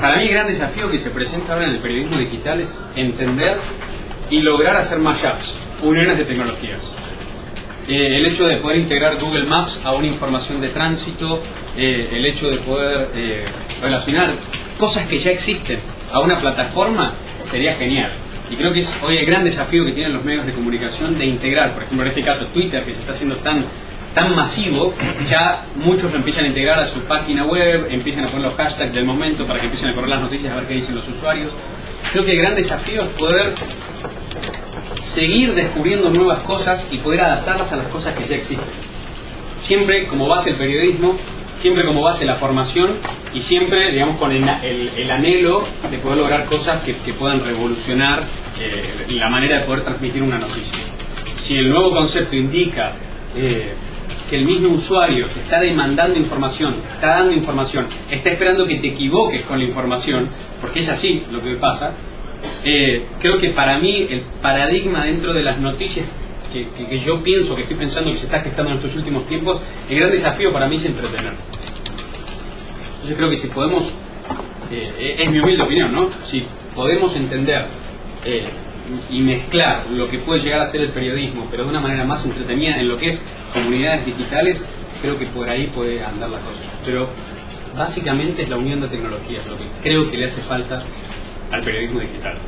Para mí el gran desafío que se presenta ahora en el periodismo digital es entender y lograr hacer mashups, uniones de tecnologías. Eh, el hecho de poder integrar Google Maps a una información de tránsito, eh, el hecho de poder eh, relacionar cosas que ya existen a una plataforma sería genial. Y creo que es hoy el gran desafío que tienen los medios de comunicación de integrar, por ejemplo en este caso Twitter, que se está haciendo tan tan masivo, ya muchos lo empiezan a integrar a su página web, empiezan a poner los hashtags del momento para que empiecen a correr las noticias a ver qué dicen los usuarios. Creo que el gran desafío es poder seguir descubriendo nuevas cosas y poder adaptarlas a las cosas que ya existen. Siempre como base el periodismo, siempre como base la formación y siempre, digamos, con el, anhelo de poder lograr cosas que, puedan revolucionar eh, la manera de poder transmitir una noticia. Si el nuevo concepto indica eh, que el mismo usuario te está demandando información, está dando información, está esperando que te equivoques con la información, porque es así lo que pasa, eh, creo que para mí el paradigma dentro de las noticias que, yo pienso, que estoy pensando que se está gestando en estos últimos tiempos, el gran desafío para mí es entretener. Entonces creo que si podemos, eh, es mi humilde opinión, ¿no? Si podemos entender eh, y mezclar lo que puede llegar a ser el periodismo, pero de una manera más entretenida en lo que es comunidades digitales, creo que por ahí puede andar la cosa. Pero básicamente es la unión de tecnologías lo que creo que le hace falta al periodismo digital.